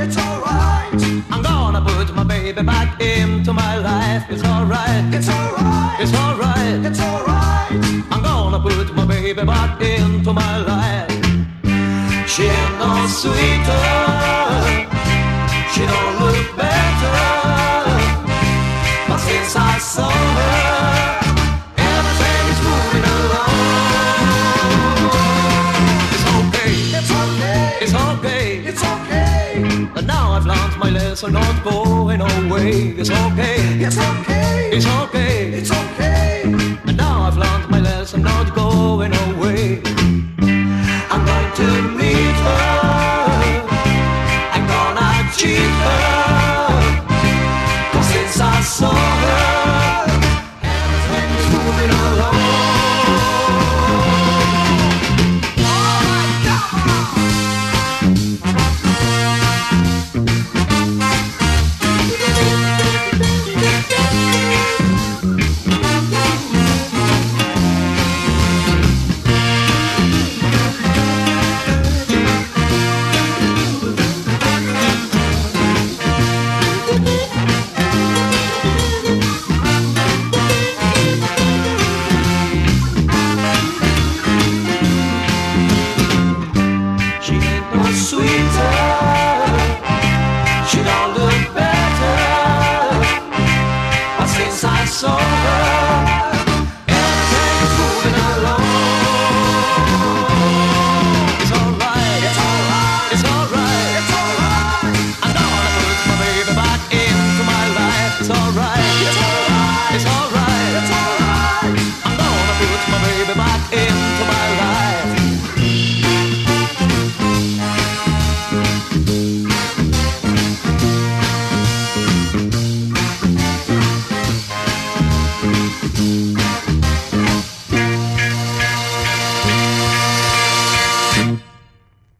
It's alright. I'm gonna put my baby back into my life. It's alright. It's alright. It's alright. It's alright. I'm gonna put my baby back into my life. She ain't no sweeter. Learned my lesson, not going away. It's okay. It's okay. It's okay. It's okay. And now I've learned my lesson, not going away. I'm going to. sweet.